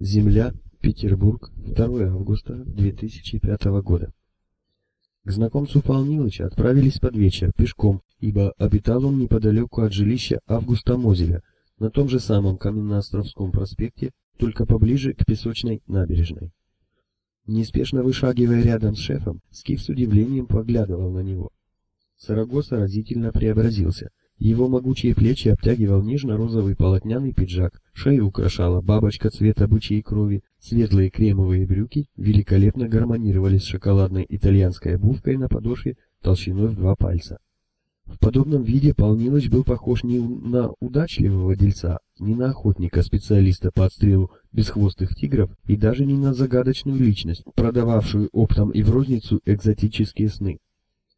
Земля, Петербург, 2 августа 2005 года. К знакомцу Полнилыча отправились под вечер, пешком, ибо обитал он неподалеку от жилища Августа Мозеля, на том же самом Каменноостровском проспекте, только поближе к песочной набережной. Неспешно вышагивая рядом с шефом, Скиф с удивлением поглядывал на него. Сарагоса разительно преобразился. Его могучие плечи обтягивал нежно-розовый полотняный пиджак, шею украшала бабочка цвета бычьей крови, светлые кремовые брюки великолепно гармонировали с шоколадной итальянской обувкой на подошве толщиной в два пальца. В подобном виде Полнилыч был похож не на удачливого дельца, не на охотника-специалиста по отстрелу бесхвостых тигров и даже не на загадочную личность, продававшую оптом и в розницу экзотические сны.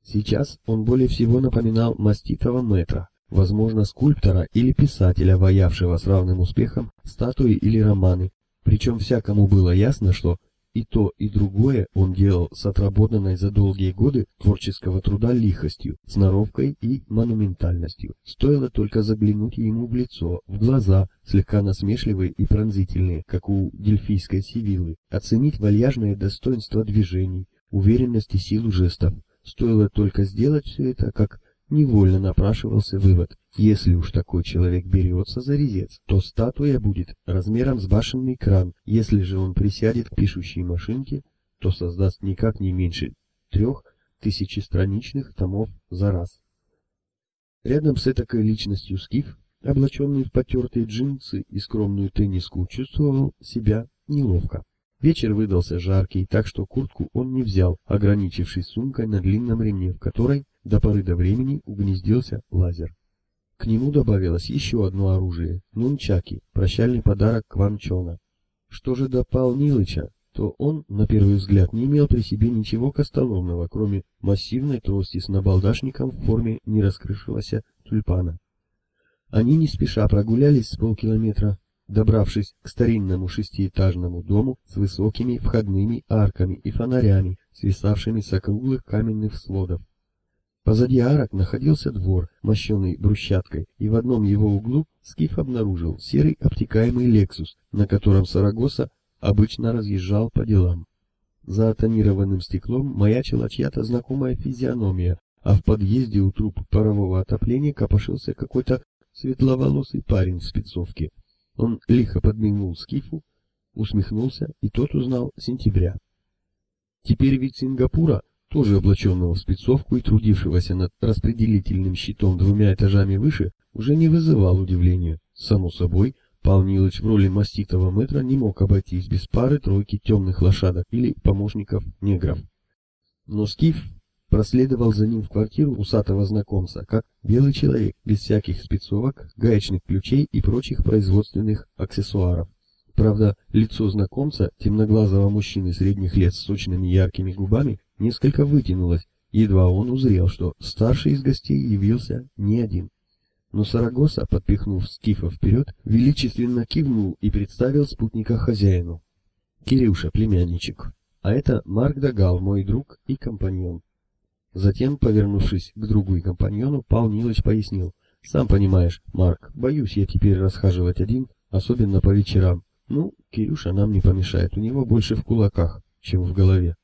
Сейчас он более всего напоминал маститого метра, возможно, скульптора или писателя, воявшего с равным успехом статуи или романы, причем всякому было ясно, что и то, и другое он делал с отработанной за долгие годы творческого труда лихостью, сноровкой и монументальностью. Стоило только заглянуть ему в лицо, в глаза, слегка насмешливые и пронзительные, как у дельфийской сивилы, оценить вальяжное достоинство движений, уверенность и силу жестов. Стоило только сделать все это, как невольно напрашивался вывод. Если уж такой человек берется за резец, то статуя будет размером с башенный кран. Если же он присядет к пишущей машинке, то создаст никак не меньше трех тысячестраничных томов за раз. Рядом с этой личностью Скиф, облаченный в потертые джинсы и скромную тенниску, чувствовал себя неловко. Вечер выдался жаркий, так что куртку он не взял, ограничившись сумкой на длинном ремне, в которой до поры до времени угнездился лазер. К нему добавилось еще одно оружие — нунчаки, прощальный подарок Кванчона. Что же до Пал Нилыча, то он, на первый взгляд, не имел при себе ничего костоломного, кроме массивной трости с набалдашником в форме нераскрывшегося тюльпана. Они не спеша прогулялись с полкилометра добравшись к старинному шестиэтажному дому с высокими входными арками и фонарями, свисавшими с округлых каменных сводов. Позади арок находился двор, мощенный брусчаткой, и в одном его углу Скиф обнаружил серый обтекаемый «Лексус», на котором Сарагоса обычно разъезжал по делам. За тонированным стеклом маячила чья-то знакомая физиономия, а в подъезде у труб парового отопления копошился какой-то светловолосый парень в спецовке. Он лихо подмигнул Скифу, усмехнулся, и тот узнал сентября. Теперь вид Сингапура, тоже облаченного в спецовку и трудившегося над распределительным щитом двумя этажами выше, уже не вызывал удивления. Само собой, Пал Нилыч в роли маститого метра не мог обойтись без пары-тройки темных лошадок или помощников негров. Но Скиф проследовал за ним в квартиру усатого знакомца, как белый человек, без всяких спецовок, гаечных ключей и прочих производственных аксессуаров. Правда, лицо знакомца, темноглазого мужчины средних лет с сочными яркими губами, несколько вытянулось, едва он узрел, что старший из гостей явился не один. Но Сарагоса, подпихнув Скифа вперед, величественно кивнул и представил спутника хозяину. «Кирюша, племянничек, а это Марк Дагал, мой друг и компаньон. Затем, повернувшись к другу и компаньону, Пал Нилыч пояснил. «Сам понимаешь, Марк, боюсь я теперь расхаживать один, особенно по вечерам. Ну, Кирюша нам не помешает, у него больше в кулаках, чем в голове».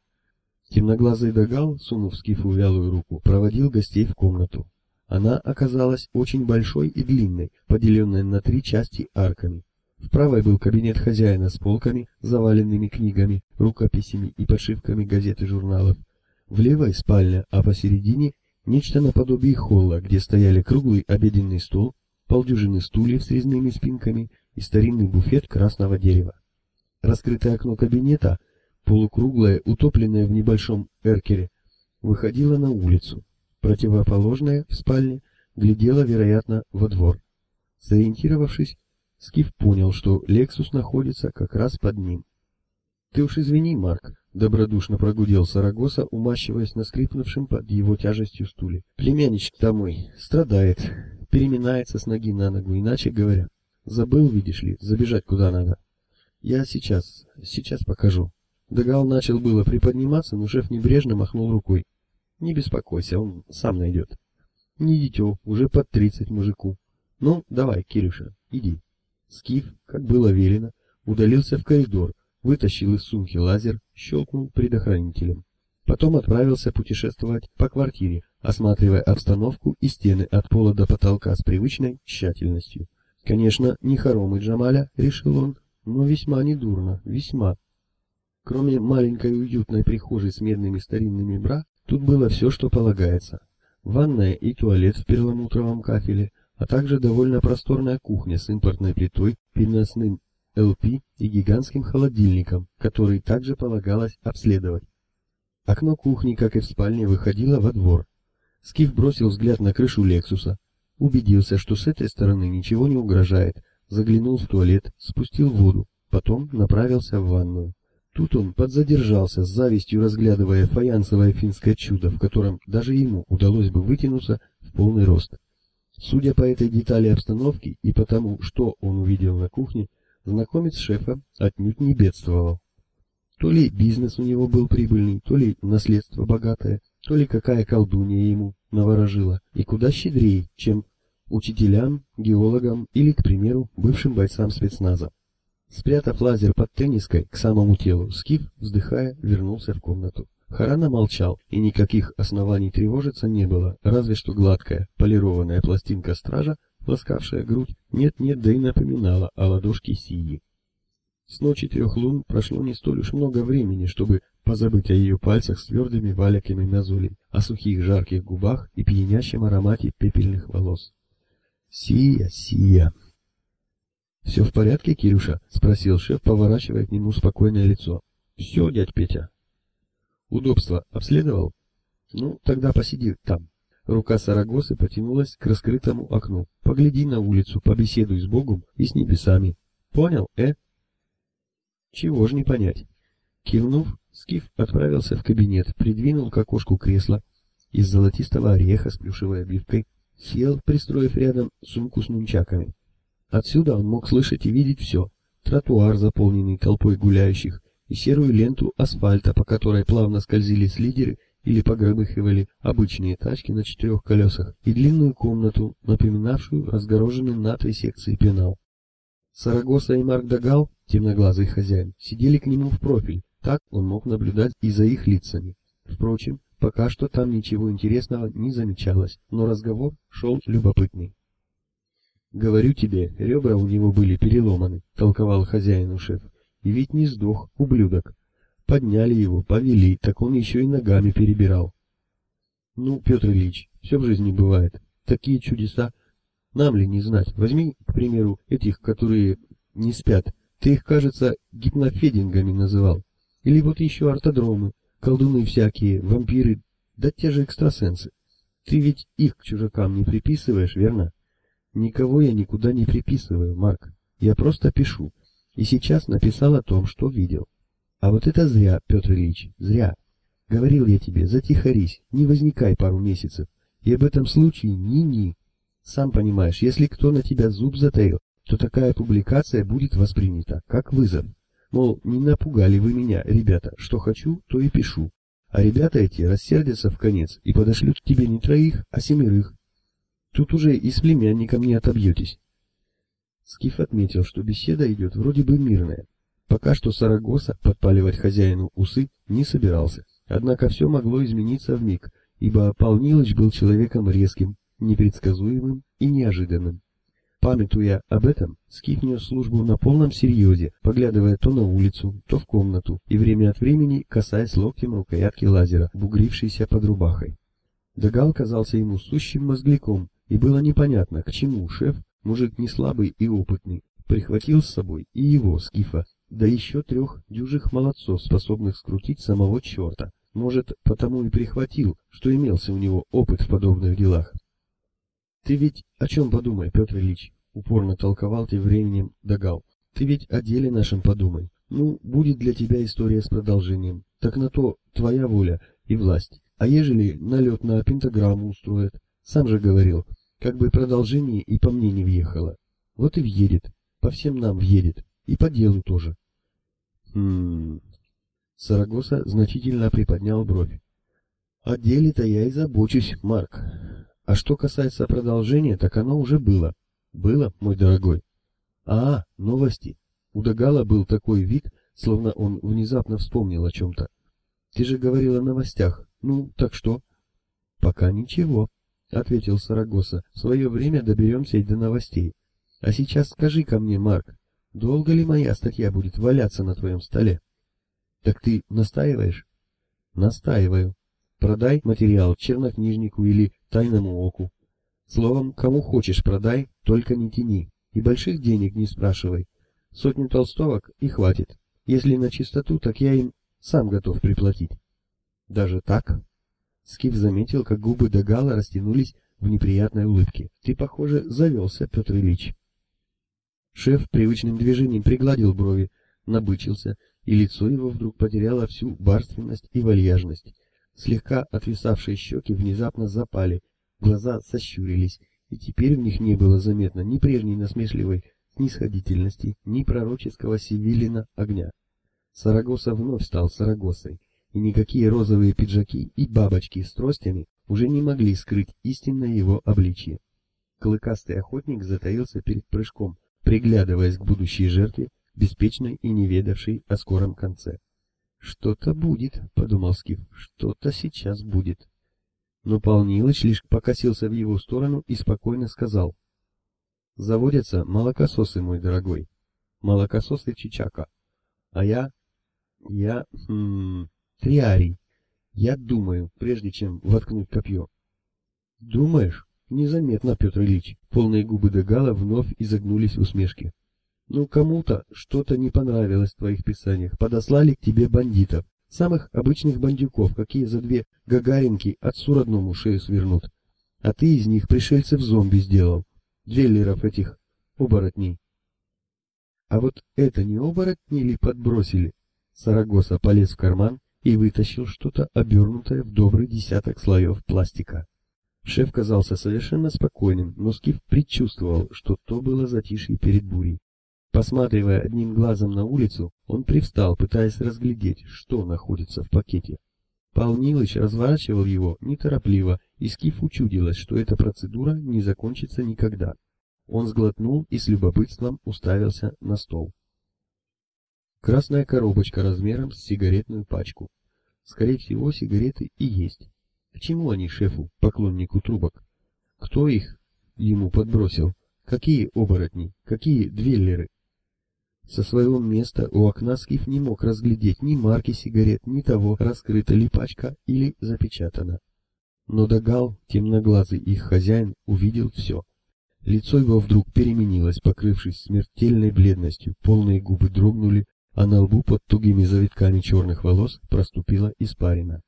Темноглазый Дагал, сунув скифу вялую руку, проводил гостей в комнату. Она оказалась очень большой и длинной, поделенной на три части арками. В правой был кабинет хозяина с полками, заваленными книгами, рукописями и подшивками газет и журналов. В левой спальня, а посередине нечто наподобие холла, где стояли круглый обеденный стол, полдюжины стульев с резными спинками и старинный буфет красного дерева. Раскрытое окно кабинета, полукруглое, утопленное в небольшом эркере, выходило на улицу. Противоположное в спальне глядело, вероятно, во двор. Сориентировавшись, Скиф понял, что Лексус находится как раз под ним. «Ты уж извини, Марк», Добродушно прогудел Сарагоса, умащиваясь на скрипнувшем под его тяжестью стуле. Племянничек-то мой страдает, переминается с ноги на ногу, иначе говоря. Забыл, видишь ли, забежать куда надо. Я сейчас, сейчас покажу. Дагал начал было приподниматься, но шеф небрежно махнул рукой. Не беспокойся, он сам найдет. Не дитё, уже под тридцать мужику. Ну, давай, Кирюша, иди. Скиф, как было велено, удалился в коридор, вытащил из сумки лазер, щелкнул предохранителем. Потом отправился путешествовать по квартире, осматривая обстановку и стены от пола до потолка с привычной тщательностью. Конечно, не хоромы Джамаля, решил он, но весьма недурно, весьма. Кроме маленькой уютной прихожей с медными старинными бра, тут было все, что полагается. Ванная и туалет в перламутровом кафеле, а также довольно просторная кухня с импортной плитой, переносным ЛП и гигантским холодильником, который также полагалось обследовать. Окно кухни, как и в спальне, выходило во двор. Скиф бросил взгляд на крышу Лексуса, убедился, что с этой стороны ничего не угрожает, заглянул в туалет, спустил воду, потом направился в ванную. Тут он подзадержался, с завистью разглядывая фаянсовое финское чудо, в котором даже ему удалось бы вытянуться в полный рост. Судя по этой детали обстановки и потому, что он увидел на кухне, знакомец шефа отнюдь не бедствовал. То ли бизнес у него был прибыльный, то ли наследство богатое, то ли какая колдунья ему наворожила, и куда щедрее, чем учителям, геологам или, к примеру, бывшим бойцам спецназа. Спрятав лазер под тенниской к самому телу, Скиф, вздыхая, вернулся в комнату. Харана молчал, и никаких оснований тревожиться не было, разве что гладкая, полированная пластинка стража, ласкавшая грудь, нет-нет, да и напоминала о ладошке Сии. С ночи трех лун прошло не столь уж много времени, чтобы позабыть о ее пальцах с твердыми валиками мозолей, о сухих жарких губах и пьянящем аромате пепельных волос. Сия, Сия. «Все в порядке, Кирюша?» — спросил шеф, поворачивая к нему спокойное лицо. «Все, дядь Петя». «Удобство обследовал?» «Ну, тогда посиди там». Рука Сарагосы потянулась к раскрытому окну. «Погляди на улицу, побеседуй с Богом и с небесами. Понял, э?» Чего ж не понять. Кивнув, Скиф отправился в кабинет, придвинул к окошку кресло из золотистого ореха с плюшевой обивкой, сел, пристроив рядом сумку с нунчаками. Отсюда он мог слышать и видеть все. Тротуар, заполненный толпой гуляющих, и серую ленту асфальта, по которой плавно скользили слидеры или погромыхивали обычные тачки на четырех колесах, и длинную комнату, напоминавшую разгороженный на три секции пенал. Сарагоса и Марк Дагал, темноглазый хозяин, сидели к нему в профиль, так он мог наблюдать и за их лицами. Впрочем, пока что там ничего интересного не замечалось, но разговор шел любопытный. «Говорю тебе, ребра у него были переломаны», — толковал хозяину шеф. «И ведь не сдох, ублюдок. Подняли его, повели, так он еще и ногами перебирал». «Ну, Петр Ильич, все в жизни бывает. Такие чудеса нам ли не знать? Возьми, к примеру, этих, которые не спят. Ты их, кажется, гипнофедингами называл. Или вот еще ортодромы, колдуны всякие, вампиры, да те же экстрасенсы. Ты ведь их к чужакам не приписываешь, верно? Никого я никуда не приписываю, Марк. Я просто пишу. И сейчас написал о том, что видел. А вот это зря, Петр Ильич, зря. Говорил я тебе, затихарись, не возникай пару месяцев. И об этом случае ни-ни. Сам понимаешь, если кто на тебя зуб затаил, то такая публикация будет воспринята как вызов. Мол, не напугали вы меня, ребята, что хочу, то и пишу. А ребята эти рассердятся в конец и подошлют к тебе не троих, а семерых. Тут уже и с племянником не отобьетесь. Скиф отметил, что беседа идет вроде бы мирная. Пока что Сарагоса подпаливать хозяину усы не собирался. Однако все могло измениться в миг, ибо Полнилыч был человеком резким, непредсказуемым и неожиданным. Памятуя об этом, Скиф нес службу на полном серьезе, поглядывая то на улицу, то в комнату и время от времени касаясь локтем рукоятки лазера, бугрившейся под рубахой. Дагал казался ему сущим мозгляком, и было непонятно, к чему шеф, мужик не слабый и опытный, прихватил с собой и его, Скифа, да еще трех дюжих молодцов, способных скрутить самого черта. Может, потому и прихватил, что имелся у него опыт в подобных делах. Ты ведь о чем подумай, Петр Ильич, упорно толковал тем временем Дагал. Ты ведь о деле нашем подумай. Ну, будет для тебя история с продолжением. Так на то твоя воля и власть. А ежели налет на пентаграмму устроят? Сам же говорил, как бы продолжение и по мне не въехало. Вот и въедет. По всем нам въедет. И по делу тоже. Хм... Сарагоса значительно приподнял бровь. О деле-то я и забочусь, Марк. А что касается продолжения, так оно уже было. Было, мой дорогой. А, новости. У Дагала был такой вид, словно он внезапно вспомнил о чем-то. «Ты же говорил о новостях. Ну, так что?» «Пока ничего», — ответил Сарагоса. «В свое время доберемся и до новостей. А сейчас скажи ко мне, Марк, долго ли моя статья будет валяться на твоем столе?» «Так ты настаиваешь?» «Настаиваю. Продай материал чернокнижнику или тайному оку. Словом, кому хочешь продай, только не тяни. И больших денег не спрашивай. Сотню толстовок и хватит. Если на чистоту, так я им сам готов приплатить. Даже так? Скиф заметил, как губы Дагала растянулись в неприятной улыбке. Ты, похоже, завелся, Петр Ильич. Шеф привычным движением пригладил брови, набычился, и лицо его вдруг потеряло всю барственность и вальяжность. Слегка отвисавшие щеки внезапно запали, глаза сощурились, и теперь в них не было заметно ни прежней насмешливой снисходительности, ни пророческого сивилина огня. Сарагоса вновь стал Сарагосой, и никакие розовые пиджаки и бабочки с тростями уже не могли скрыть истинное его обличье. Клыкастый охотник затаился перед прыжком, приглядываясь к будущей жертве, беспечной и не ведавшей о скором конце. «Что-то будет», — подумал Скиф, — «что-то сейчас будет». Но Полнилыч лишь покосился в его сторону и спокойно сказал. «Заводятся молокососы, мой дорогой. Молокососы Чичака. А я... я... Хм, триарий. Я думаю, прежде чем воткнуть копье». «Думаешь?» Незаметно, Петр Ильич. Полные губы Дегала вновь изогнулись в усмешке. Ну, кому-то что-то не понравилось в твоих писаниях. Подослали к тебе бандитов. Самых обычных бандюков, какие за две гагаринки отцу родному шею свернут. А ты из них пришельцев зомби сделал. Двеллеров этих оборотней. А вот это не оборотни ли подбросили? Сарагоса полез в карман и вытащил что-то обернутое в добрый десяток слоев пластика. Шеф казался совершенно спокойным, но Скиф предчувствовал, что то было затишье перед бурей. Посматривая одним глазом на улицу, он привстал, пытаясь разглядеть, что находится в пакете. Пал Нилыч разворачивал его неторопливо, и Скиф учудилось, что эта процедура не закончится никогда. Он сглотнул и с любопытством уставился на стол. Красная коробочка размером с сигаретную пачку. Скорее всего, сигареты и есть. К чему они шефу, поклоннику трубок? Кто их ему подбросил? Какие оборотни? Какие двеллеры? Со своего места у окна Скиф не мог разглядеть ни марки сигарет, ни того, раскрыта ли пачка или запечатана. Но Дагал, темноглазый их хозяин, увидел все. Лицо его вдруг переменилось, покрывшись смертельной бледностью, полные губы дрогнули, а на лбу под тугими завитками черных волос проступила испарина.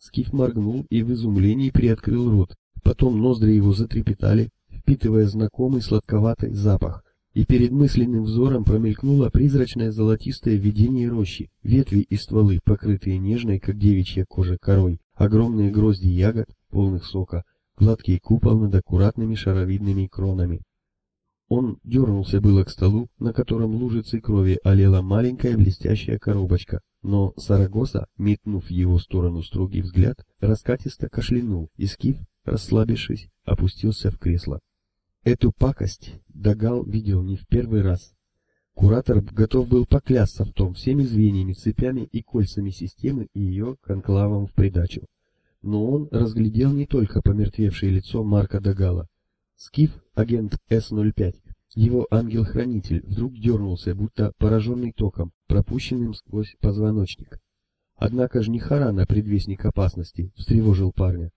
Скиф моргнул и в изумлении приоткрыл рот, потом ноздри его затрепетали, впитывая знакомый сладковатый запах, и перед мысленным взором промелькнуло призрачное золотистое видение рощи, ветви и стволы, покрытые нежной, как девичья кожа, корой, огромные грозди ягод, полных сока, гладкий купол над аккуратными шаровидными кронами. Он дернулся было к столу, на котором лужицей крови олела маленькая блестящая коробочка, но Сарагоса, метнув его сторону строгий взгляд, раскатисто кашлянул, и Скиф, расслабившись, опустился в кресло. Эту пакость Дагал видел не в первый раз. Куратор готов был поклясться в том всеми звеньями, цепями и кольцами системы и ее конклавом в придачу. Но он разглядел не только помертвевшее лицо Марка Дагала. Скиф, агент С-05, его ангел-хранитель, вдруг дернулся, будто пораженный током, пропущенным сквозь позвоночник. Однако же не Харана, предвестник опасности, встревожил парня.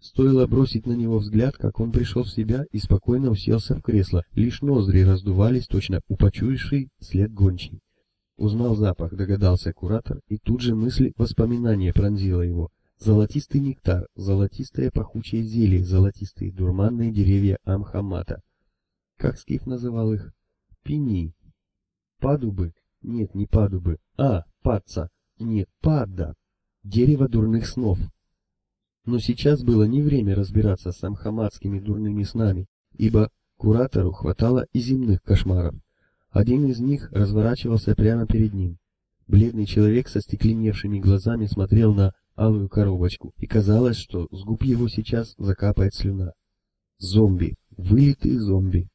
Стоило бросить на него взгляд, как он пришел в себя и спокойно уселся в кресло, лишь ноздри раздувались, точно упочуявший след гончий. Узнал запах, догадался куратор, и тут же мысль воспоминания пронзила его. Золотистый нектар, золотистое пахучее зелье, золотистые дурманные деревья Амхамата. Как Скиф называл их? Пини. Падубы? Нет, не падубы. А, падца. Нет, падда. Дерево дурных снов. Но сейчас было не время разбираться с амхамадскими дурными снами, ибо куратору хватало и земных кошмаров. Один из них разворачивался прямо перед ним. Бледный человек со стекленевшими глазами смотрел на алую коробочку, и казалось, что с губ его сейчас закапает слюна. Зомби, вылитые зомби.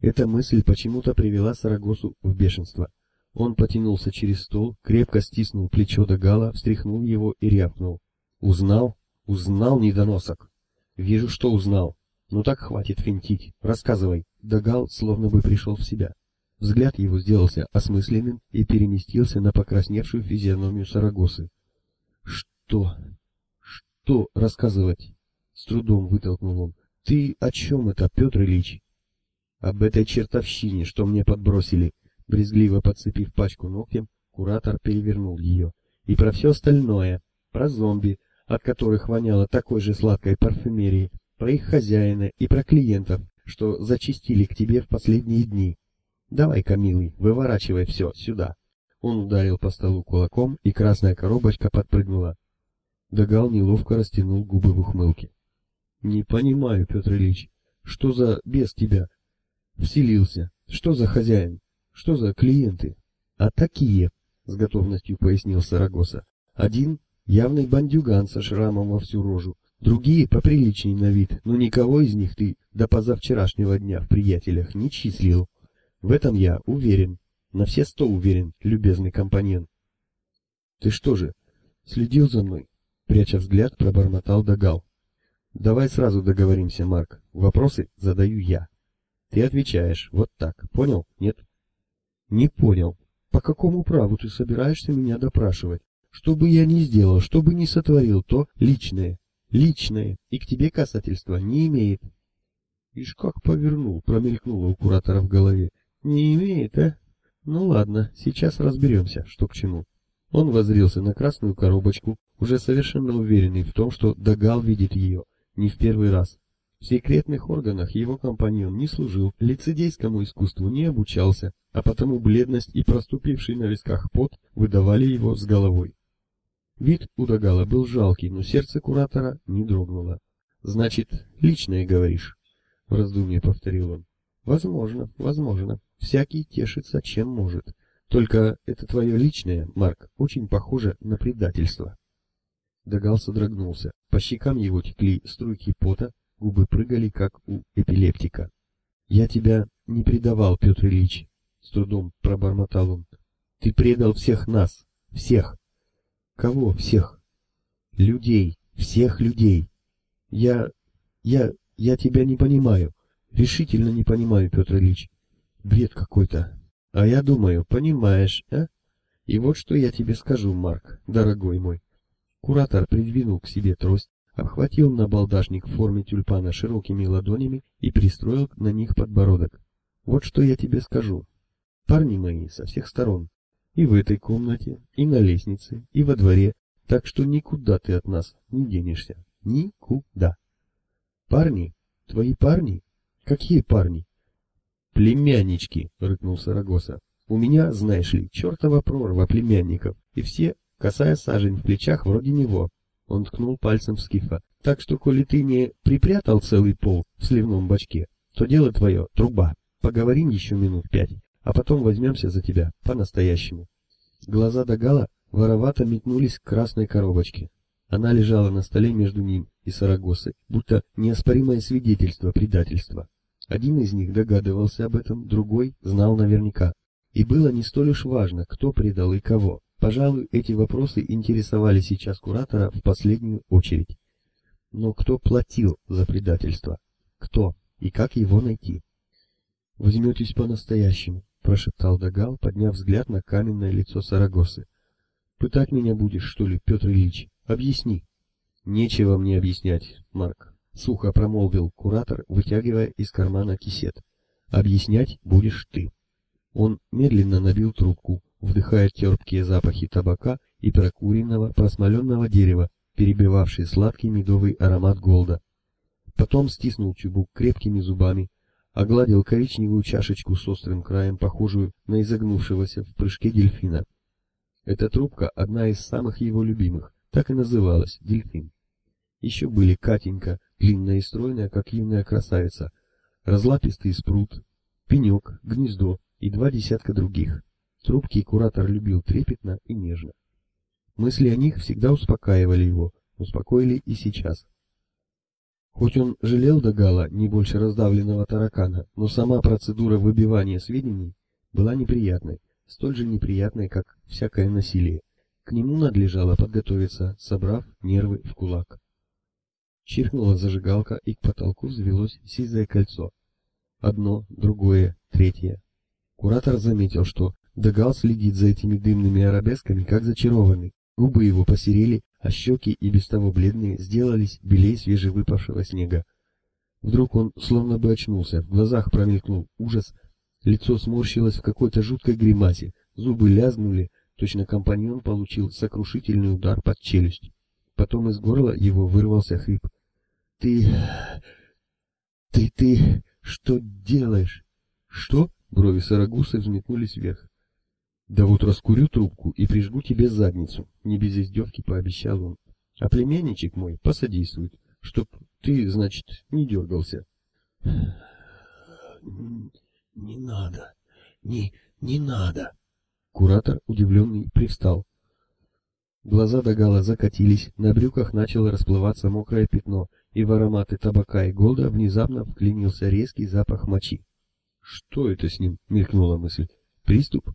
Эта мысль почему-то привела Сарагосу в бешенство. Он потянулся через стол, крепко стиснул плечо Дагала, встряхнул его и рявкнул. «Узнал? Узнал, недоносок?» «Вижу, что узнал. Ну так хватит финтить. Рассказывай». Дагал словно бы пришел в себя. Взгляд его сделался осмысленным и переместился на покрасневшую физиономию Сарагосы. «Что? Что рассказывать?» С трудом вытолкнул он. «Ты о чем это, Петр Ильич?» «Об этой чертовщине, что мне подбросили». Брезгливо подцепив пачку ногтем, куратор перевернул ее. «И про все остальное. Про зомби, от которых воняло такой же сладкой парфюмерией, про их хозяина и про клиентов, что зачистили к тебе в последние дни. Давай-ка, милый, выворачивай все сюда». Он ударил по столу кулаком, и красная коробочка подпрыгнула. Дагал неловко растянул губы в ухмылке. Не понимаю, Петр Ильич, что за бес тебя вселился? Что за хозяин? Что за клиенты? А такие, с готовностью пояснил Сарагоса. Один явный бандюган со шрамом во всю рожу, другие поприличней на вид, но никого из них ты до позавчерашнего дня в приятелях не числил. В этом я уверен, на все сто уверен, любезный компаньон. Ты что же, следил за мной? Пряча взгляд, пробормотал Дагал. Давай сразу договоримся, Марк. Вопросы задаю я. Ты отвечаешь вот так. Понял? Нет? Не понял. По какому праву ты собираешься меня допрашивать? Что бы я ни сделал, что бы ни сотворил, то личное. Личное. И к тебе касательства не имеет. Ишь как повернул, промелькнуло у куратора в голове. Не имеет, а? Ну ладно, сейчас разберемся, что к чему. Он возрился на красную коробочку, уже совершенно уверенный в том, что Дагал видит ее, не в первый раз. В секретных органах его компаньон не служил, лицедейскому искусству не обучался, а потому бледность и проступивший на висках пот выдавали его с головой. Вид у Дагала был жалкий, но сердце куратора не дрогнуло. «Значит, личное говоришь?» — в раздумье повторил он. «Возможно, возможно. Всякий тешится, чем может. Только это твое личное, Марк, очень похоже на предательство». Дагал содрогнулся. По щекам его текли струйки пота, губы прыгали, как у эпилептика. «Я тебя не предавал, Петр Ильич», — с трудом пробормотал он. «Ты предал всех нас, всех». «Кого всех?» «Людей, всех людей. Я... я... я тебя не понимаю. Решительно не понимаю, Петр Ильич. Бред какой-то. А я думаю, понимаешь, а? И вот что я тебе скажу, Марк, дорогой мой. Куратор придвинул к себе трость, обхватил набалдашник в форме тюльпана широкими ладонями и пристроил на них подбородок. Вот что я тебе скажу. Парни мои со всех сторон. И в этой комнате, и на лестнице, и во дворе. Так что никуда ты от нас не денешься. Никуда. Парни? Твои парни? Какие парни? Племяннички, рыкнул Сарагоса. У меня, знаешь ли, чертова прорва племянников, и все косая сажень в плечах вроде него. Он ткнул пальцем в скифа. Так что, коли ты не припрятал целый пол в сливном бачке, то дело твое — труба. Поговорим еще минут пять, а потом возьмемся за тебя по-настоящему. Глаза Дагала воровато метнулись к красной коробочке. Она лежала на столе между ним и Сарагосой, будто неоспоримое свидетельство предательства. Один из них догадывался об этом, другой знал наверняка. И было не столь уж важно, кто предал и кого. Пожалуй, эти вопросы интересовали сейчас куратора в последнюю очередь. Но кто платил за предательство? Кто и как его найти? «Возьметесь по-настоящему», — прошептал Дагал, подняв взгляд на каменное лицо Сарагосы. «Пытать меня будешь, что ли, Петр Ильич? Объясни». «Нечего мне объяснять, Марк», — сухо промолвил куратор, вытягивая из кармана кисет. «Объяснять будешь ты». Он медленно набил трубку, вдыхая терпкие запахи табака и прокуренного просмоленного дерева, перебивавший сладкий медовый аромат голда. Потом стиснул чубук крепкими зубами, огладил коричневую чашечку с острым краем, похожую на изогнувшегося в прыжке дельфина. Эта трубка одна из самых его любимых, так и называлась дельфин. Еще были Катенька, длинная и стройная, как юная красавица, разлапистый спрут, пенек, гнездо и два десятка других. Трубки куратор любил трепетно и нежно. Мысли о них всегда успокаивали его, успокоили и сейчас. Хоть он жалел Дагала не больше раздавленного таракана, но сама процедура выбивания сведений была неприятной, столь же неприятное, как всякое насилие. К нему надлежало подготовиться, собрав нервы в кулак. Чиркнула зажигалка, и к потолку взвелось сизое кольцо. Одно, другое, третье. Куратор заметил, что Дагал следит за этими дымными арабесками, как зачарованный. Губы его посерели, а щеки, и без того бледные, сделались белее свежевыпавшего снега. Вдруг он словно бы очнулся, в глазах промелькнул ужас, лицо сморщилось в какой-то жуткой гримасе, зубы лязгнули, точно компаньон получил сокрушительный удар под челюсть. Потом из горла его вырвался хрип. «Ты... ты... ты... что делаешь?» «Что?» — брови Сарагуса взметнулись вверх. «Да вот раскурю трубку и прижгу тебе задницу», — не без издевки пообещал он. «А племянничек мой посодействует, чтоб ты, значит, не дергался». «Не надо, не, не надо». Куратор, удивленный, привстал. Глаза Дагала закатились, на брюках начало расплываться мокрое пятно, и в ароматы табака и голда внезапно вклинился резкий запах мочи. «Что это с ним?» — мелькнула мысль. «Приступ?»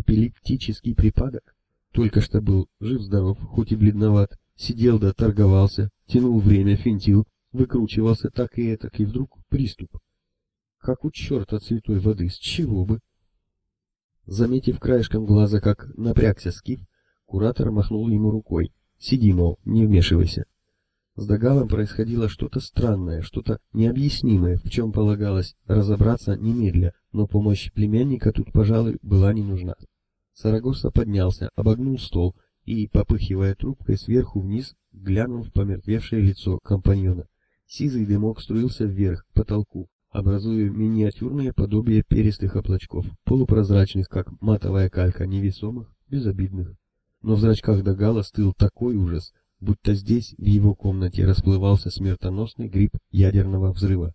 Эпилептический припадок. Только что был жив-здоров, хоть и бледноват, сидел да торговался, тянул время, финтил, выкручивался так и этак, и вдруг приступ. Как у черта святой воды, с чего бы? Заметив краешком глаза, как напрягся скиф, куратор махнул ему рукой. Сиди, мол, не вмешивайся. С Дагалом происходило что-то странное, что-то необъяснимое, в чем полагалось разобраться немедля, но помощь племянника тут, пожалуй, была не нужна. Сарагоса поднялся, обогнул стол и, попыхивая трубкой сверху вниз, глянул в помертвевшее лицо компаньона. Сизый дымок струился вверх, к потолку, образуя миниатюрное подобие перистых облачков, полупрозрачных, как матовая калька, невесомых, безобидных. Но в зрачках Дагала стыл такой ужас, будто здесь, в его комнате, расплывался смертоносный гриб ядерного взрыва.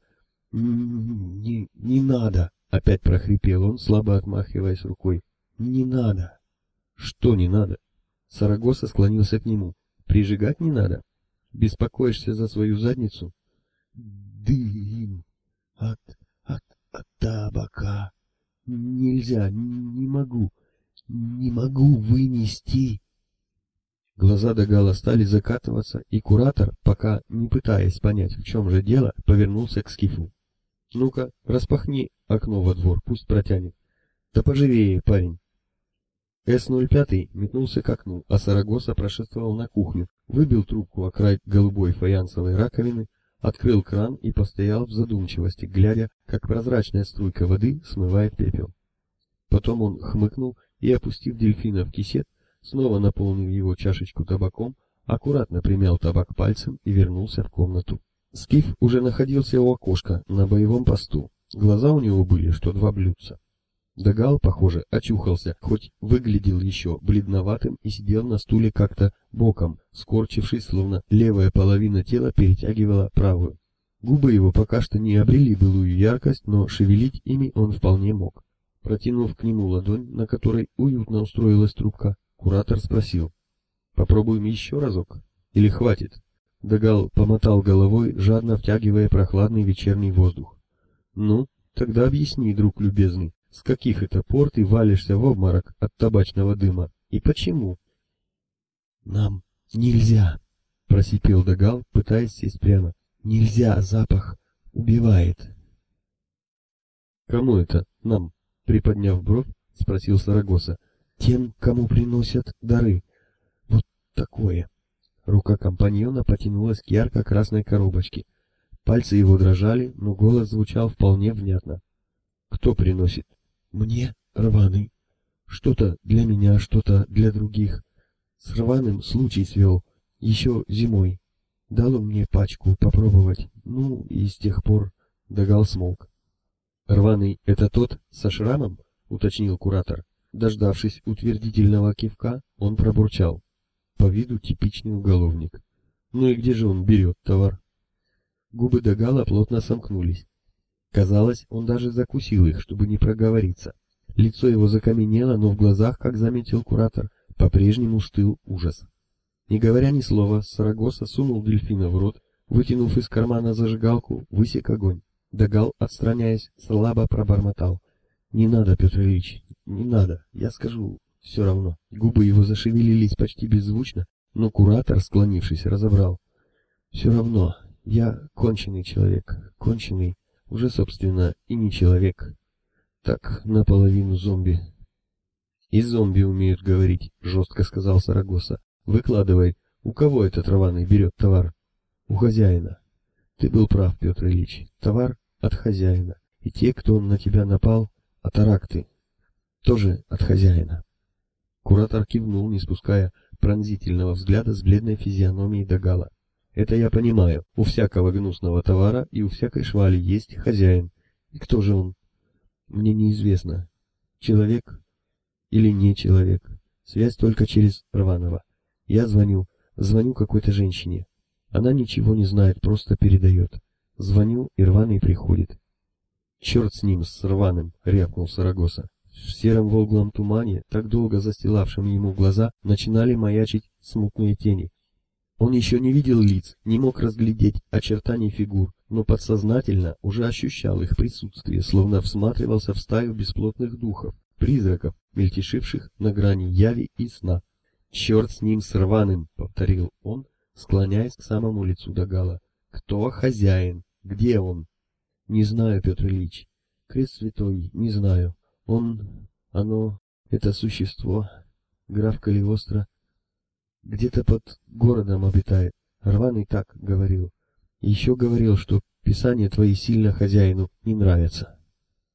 «Не, не надо!» — опять прохрипел он, слабо отмахиваясь рукой. «Не надо!» «Что не надо?» Сарагоса склонился к нему. «Прижигать не надо? Беспокоишься за свою задницу?» «Дым от, от, от табака. Нельзя, не могу, не могу вынести!» Глаза Дагала стали закатываться, и куратор, пока не пытаясь понять, в чем же дело, повернулся к скифу. «Ну-ка, распахни окно во двор, пусть протянет. Да поживее, парень!» С-05 метнулся к окну, а Сарагоса прошествовал на кухню, выбил трубку о край голубой фаянсовой раковины, открыл кран и постоял в задумчивости, глядя, как прозрачная струйка воды смывает пепел. Потом он хмыкнул и, опустив дельфина в кисет, снова наполнил его чашечку табаком, аккуратно примял табак пальцем и вернулся в комнату. Скиф уже находился у окошка на боевом посту. Глаза у него были, что два блюдца. Дагал, похоже, очухался, хоть выглядел еще бледноватым и сидел на стуле как-то боком, скорчившись, словно левая половина тела перетягивала правую. Губы его пока что не обрели былую яркость, но шевелить ими он вполне мог. Протянув к нему ладонь, на которой уютно устроилась трубка, Куратор спросил. «Попробуем еще разок? Или хватит?» Дагал помотал головой, жадно втягивая прохладный вечерний воздух. «Ну, тогда объясни, друг любезный, с каких это пор ты валишься в обморок от табачного дыма? И почему?» «Нам нельзя!» — просипел Дагал, пытаясь сесть прямо. «Нельзя, запах убивает!» «Кому это? Нам?» — приподняв бровь, спросил Сарагоса тем, кому приносят дары. Вот такое. Рука компаньона потянулась к ярко-красной коробочке. Пальцы его дрожали, но голос звучал вполне внятно. Кто приносит? Мне, рваный. Что-то для меня, что-то для других. С рваным случай свел. Еще зимой. Дал он мне пачку попробовать. Ну, и с тех пор Дагал смолк. «Рваный — это тот со шрамом?» — уточнил куратор. Дождавшись утвердительного кивка, он пробурчал. По виду типичный уголовник. Ну и где же он берет товар? Губы Дагала плотно сомкнулись. Казалось, он даже закусил их, чтобы не проговориться. Лицо его закаменело, но в глазах, как заметил куратор, по-прежнему стыл ужас. Не говоря ни слова, Сарагоса сунул дельфина в рот, вытянув из кармана зажигалку, высек огонь. Дагал, отстраняясь, слабо пробормотал. Не надо, Петр Ильич, не надо, я скажу, все равно. Губы его зашевелились почти беззвучно, но куратор, склонившись, разобрал. Все равно, я конченый человек, конченый, уже, собственно, и не человек. Так, наполовину зомби. И зомби умеют говорить, жестко сказал Сарагоса. Выкладывай, у кого этот рваный берет товар? У хозяина. Ты был прав, Петр Ильич. Товар от хозяина. И те, кто на тебя напал, атаракты. Тоже от хозяина. Куратор кивнул, не спуская пронзительного взгляда с бледной физиономией Дагала. Это я понимаю. У всякого гнусного товара и у всякой швали есть хозяин. И кто же он? Мне неизвестно. Человек или не человек. Связь только через Рванова. Я звоню, звоню какой-то женщине. Она ничего не знает, просто передает. Звоню, и Рваный приходит. Черт с ним, с Рваным, рявкнул Сарагоса. В сером волглом тумане, так долго застилавшем ему глаза, начинали маячить смутные тени. Он еще не видел лиц, не мог разглядеть очертаний фигур, но подсознательно уже ощущал их присутствие, словно всматривался в стаю бесплотных духов, призраков, мельтешивших на грани яви и сна. «Черт с ним, с рваным!» — повторил он, склоняясь к самому лицу Дагала. «Кто хозяин? Где он?» «Не знаю, Петр Ильич. Крест святой, не знаю. Он... оно... это существо... граф Калиостро... где-то под городом обитает. Рваный так говорил. Еще говорил, что писания твои сильно хозяину не нравятся».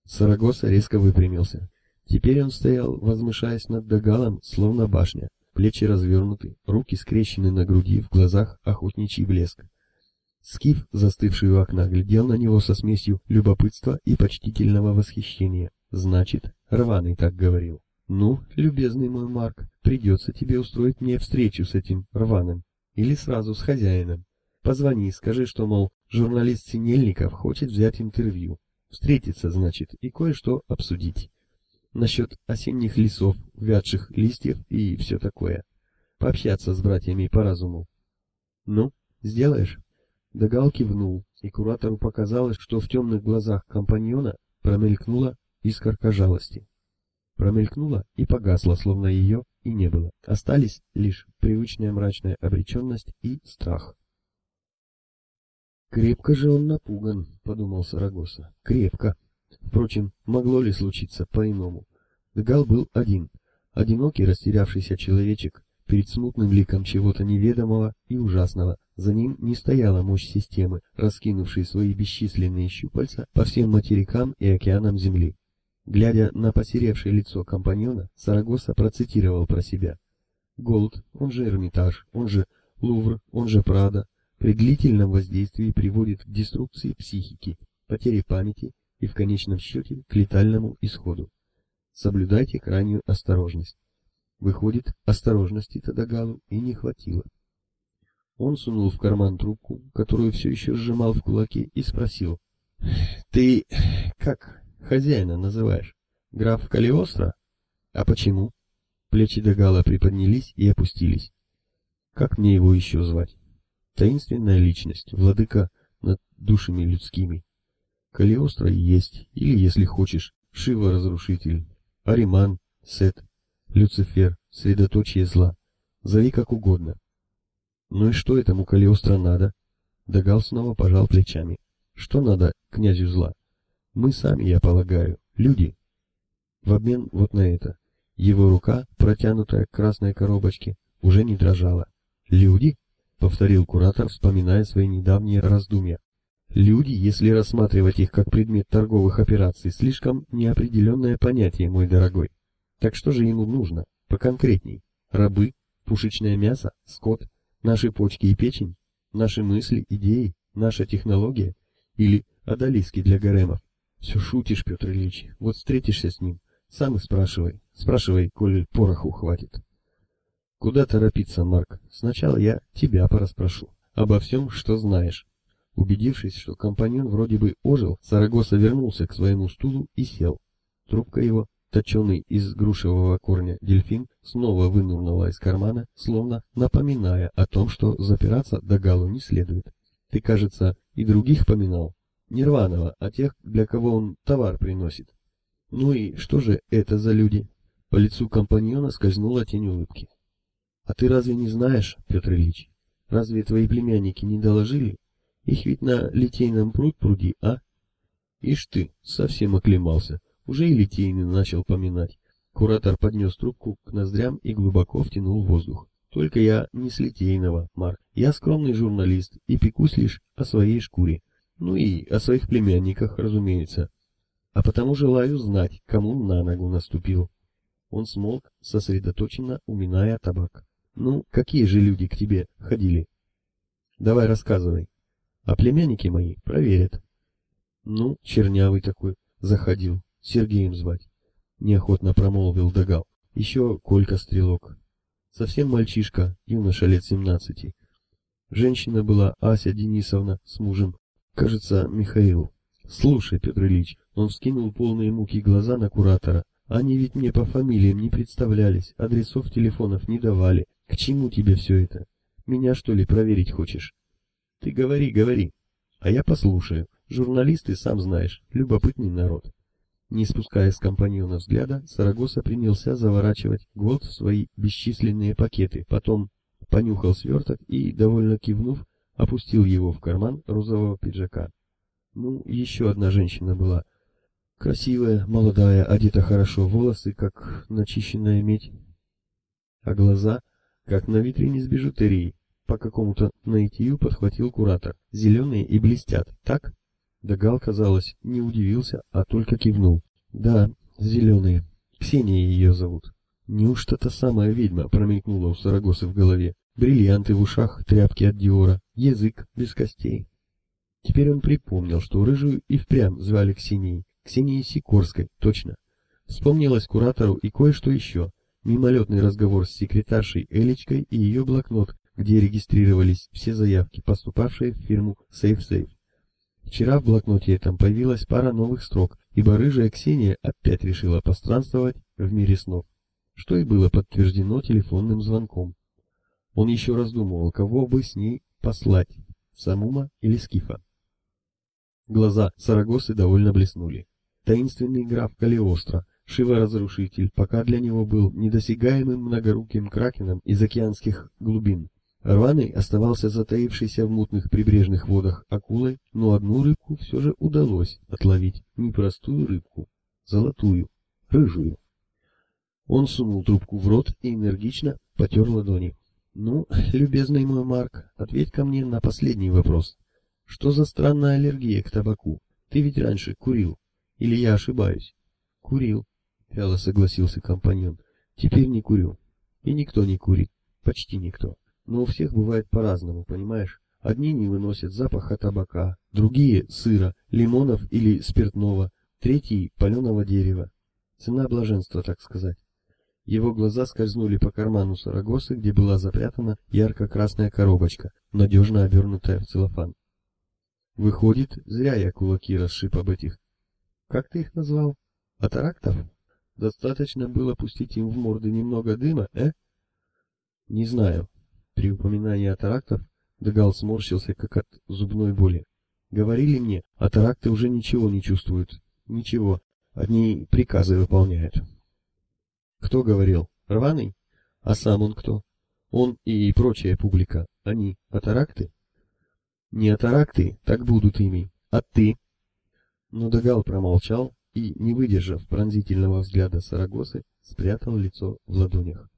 Сарагоса резко выпрямился. Теперь он стоял, возмышаясь над Дагалом, словно башня. Плечи развернуты, руки скрещены на груди, в глазах охотничий блеск. Скиф, застывший у окна, глядел на него со смесью любопытства и почтительного восхищения. Значит, Рваный так говорил. Ну, любезный мой Марк, придется тебе устроить мне встречу с этим Рваным. Или сразу с хозяином. Позвони, скажи, что, мол, журналист Синельников хочет взять интервью. Встретиться, значит, и кое-что обсудить насчет осенних лесов, вядших листьев и все такое. Пообщаться с братьями по разуму. Ну, сделаешь? Дагал кивнул, и куратору показалось, что в темных глазах компаньона промелькнула искорка жалости. Промелькнула и погасла, словно ее и не было. Остались лишь привычная мрачная обреченность и страх. «Крепко же он напуган», — подумал Сарагоса. «Крепко». Впрочем, могло ли случиться по-иному? Дегал был один, одинокий растерявшийся человечек перед смутным ликом чего-то неведомого и ужасного. За ним не стояла мощь системы, раскинувшей свои бесчисленные щупальца по всем материкам и океанам Земли. Глядя на посеревшее лицо компаньона, Сарагоса процитировал про себя. Голд, он же Эрмитаж, он же Лувр, он же Прада, при длительном воздействии приводит к деструкции психики, потере памяти и в конечном счете к летальному исходу. Соблюдайте крайнюю осторожность. Выходит, осторожности Тадагалу и не хватило. Он сунул в карман трубку, которую все еще сжимал в кулаке, и спросил. «Ты как хозяина называешь? Граф Калиостро? А почему?» Плечи Дагала приподнялись и опустились. «Как мне его еще звать?» «Таинственная личность, владыка над душами людскими. Калиостро есть, или, если хочешь, Шива-разрушитель, Ариман, Сет, Люцифер, средоточие зла. Зови как угодно. Ну и что этому Калиостро надо? Дагал снова пожал плечами. Что надо князю зла? Мы сами, я полагаю, люди. В обмен вот на это. Его рука, протянутая к красной коробочке, уже не дрожала. «Люди?» — повторил куратор, вспоминая свои недавние раздумья. Люди, если рассматривать их как предмет торговых операций, слишком неопределенное понятие, мой дорогой. Так что же ему нужно? Поконкретней. Рабы, пушечное мясо, скот, наши почки и печень, наши мысли, идеи, наша технология или одолиски для гаремов. Все шутишь, Петр Ильич. Вот встретишься с ним, сам и спрашивай. Спрашивай, коли пороху хватит. Куда торопиться, Марк? Сначала я тебя пораспрошу. Обо всем, что знаешь. Убедившись, что компаньон вроде бы ожил, Сарагоса вернулся к своему стулу и сел. Трубка его, точеный из грушевого корня дельфин, снова вынурнула из кармана, словно напоминая о том, что запираться до галу не следует. Ты, кажется, и других поминал. Не Рванова, а тех, для кого он товар приносит. Ну и что же это за люди? По лицу компаньона скользнула тень улыбки. А ты разве не знаешь, Петр Ильич? Разве твои племянники не доложили? Их ведь на Литейном пруд пруди, а? Ишь ты, совсем оклемался. Уже и Литейный начал поминать. Куратор поднес трубку к ноздрям и глубоко втянул воздух. Только я не с Литейного, Марк. Я скромный журналист и пекусь лишь о своей шкуре. Ну и о своих племянниках, разумеется. А потому желаю знать, кому на ногу наступил. Он смолк, сосредоточенно уминая табак. Ну, какие же люди к тебе ходили? Давай рассказывай. А племянники мои проверят. Ну, чернявый такой, заходил. Сергеем звать. Неохотно промолвил Дагал. Еще Колька Стрелок. Совсем мальчишка, юноша лет семнадцати. Женщина была Ася Денисовна с мужем, кажется, Михаил. Слушай, Петр Ильич, он вскинул полные муки глаза на куратора. Они ведь мне по фамилиям не представлялись, адресов телефонов не давали. К чему тебе все это? Меня что ли проверить хочешь? Ты говори, говори. А я послушаю. Журналисты, сам знаешь, любопытный народ. Не спуская с компаньона взгляда, Сарагоса принялся заворачивать гвоздь в свои бесчисленные пакеты, потом понюхал сверток и, довольно кивнув, опустил его в карман розового пиджака. Ну, еще одна женщина была. Красивая, молодая, одета хорошо, волосы, как начищенная медь, а глаза как на витрине с бижутерией. По какому-то наитию подхватил куратор. Зеленые и блестят, так? Дагал, казалось, не удивился, а только кивнул. Да, зеленые. Ксения ее зовут. Неужто та самая ведьма промелькнула у Сарагосы в голове? Бриллианты в ушах, тряпки от Диора, язык без костей. Теперь он припомнил, что рыжую и впрямь звали Ксенией. Ксенией Сикорской, точно. Вспомнилось куратору и кое-что еще. Мимолетный разговор с секретаршей Элечкой и ее блокнот, где регистрировались все заявки, поступавшие в фирму SafeSafe. Вчера в блокноте этом появилась пара новых строк, ибо рыжая Ксения опять решила постранствовать в мире снов, что и было подтверждено телефонным звонком. Он еще раздумывал, кого бы с ней послать, Самума или Скифа. Глаза Сарагосы довольно блеснули. Таинственный граф Калиостро Шива-разрушитель пока для него был недосягаемым многоруким кракеном из океанских глубин. Рваный оставался затаившийся в мутных прибрежных водах акулой, но одну рыбку все же удалось отловить. Непростую рыбку, золотую, рыжую. Он сунул трубку в рот и энергично потер ладони. «Ну, любезный мой Марк, ответь ко мне на последний вопрос. Что за странная аллергия к табаку? Ты ведь раньше курил. Или я ошибаюсь?» «Курил», — вяло согласился компаньон. «Теперь не курю. И никто не курит. Почти никто. Но у всех бывает по-разному, понимаешь? Одни не выносят запаха табака, другие — сыра, лимонов или спиртного, третьи — паленого дерева. Цена блаженства, так сказать. Его глаза скользнули по карману Сарагосы, где была запрятана ярко-красная коробочка, надежно обернутая в целлофан. Выходит, зря я кулаки расшиб об этих... Как ты их назвал? Атарактов? Достаточно было пустить им в морды немного дыма, э? Не знаю. При упоминании атарактов Дегал сморщился, как от зубной боли. Говорили мне, атаракты уже ничего не чувствуют. Ничего. Одни приказы выполняют. Кто говорил? Рваный? А сам он кто? Он и прочая публика. Они атаракты? Не атаракты, так будут ими. А ты? Но Дагал промолчал, и, не выдержав пронзительного взгляда Сарагосы, спрятал лицо в ладонях.